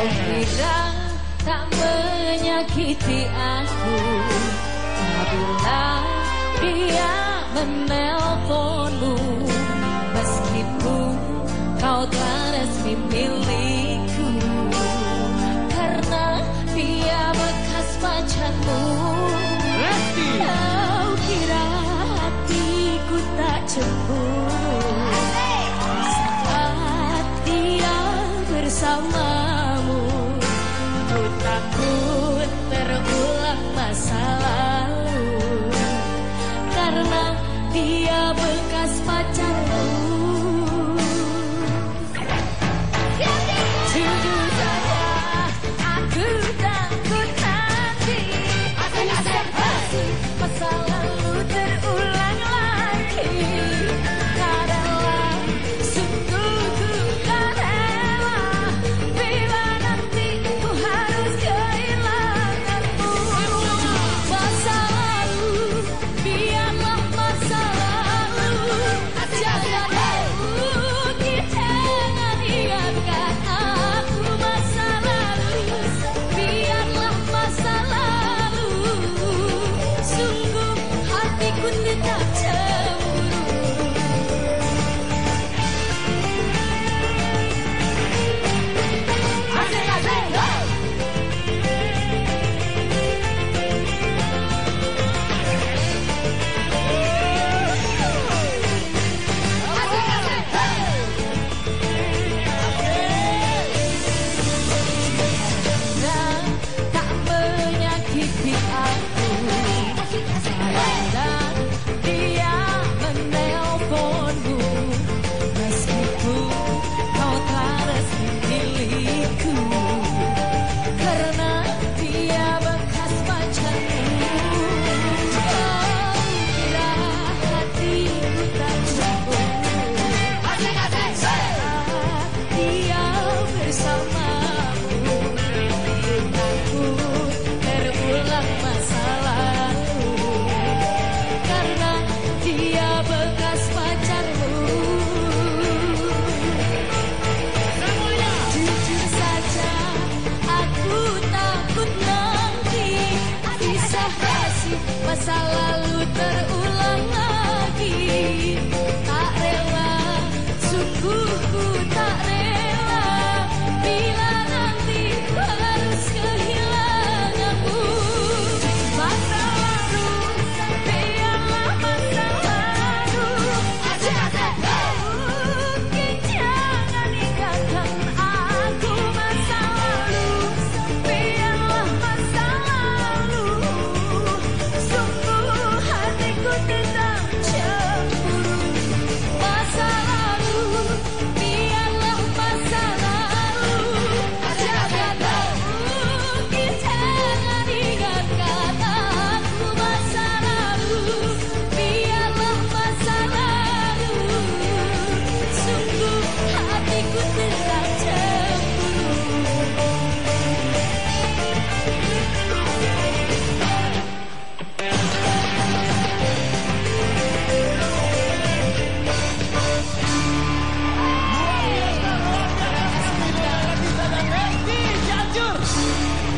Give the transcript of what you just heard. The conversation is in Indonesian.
Kau kira tak menyakiti aku. Bila dia menelponmu. Meskipun kau tak resmi milikku. Karena dia bekas pacarmu. Kau kira hatiku tak cemburu essa lá.